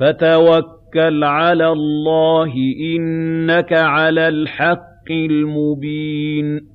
فَتَوَكَّلْ عَلَى اللَّهِ ۖ إِنَّكَ عَلَى الْحَقِّ الْمُبِينِ.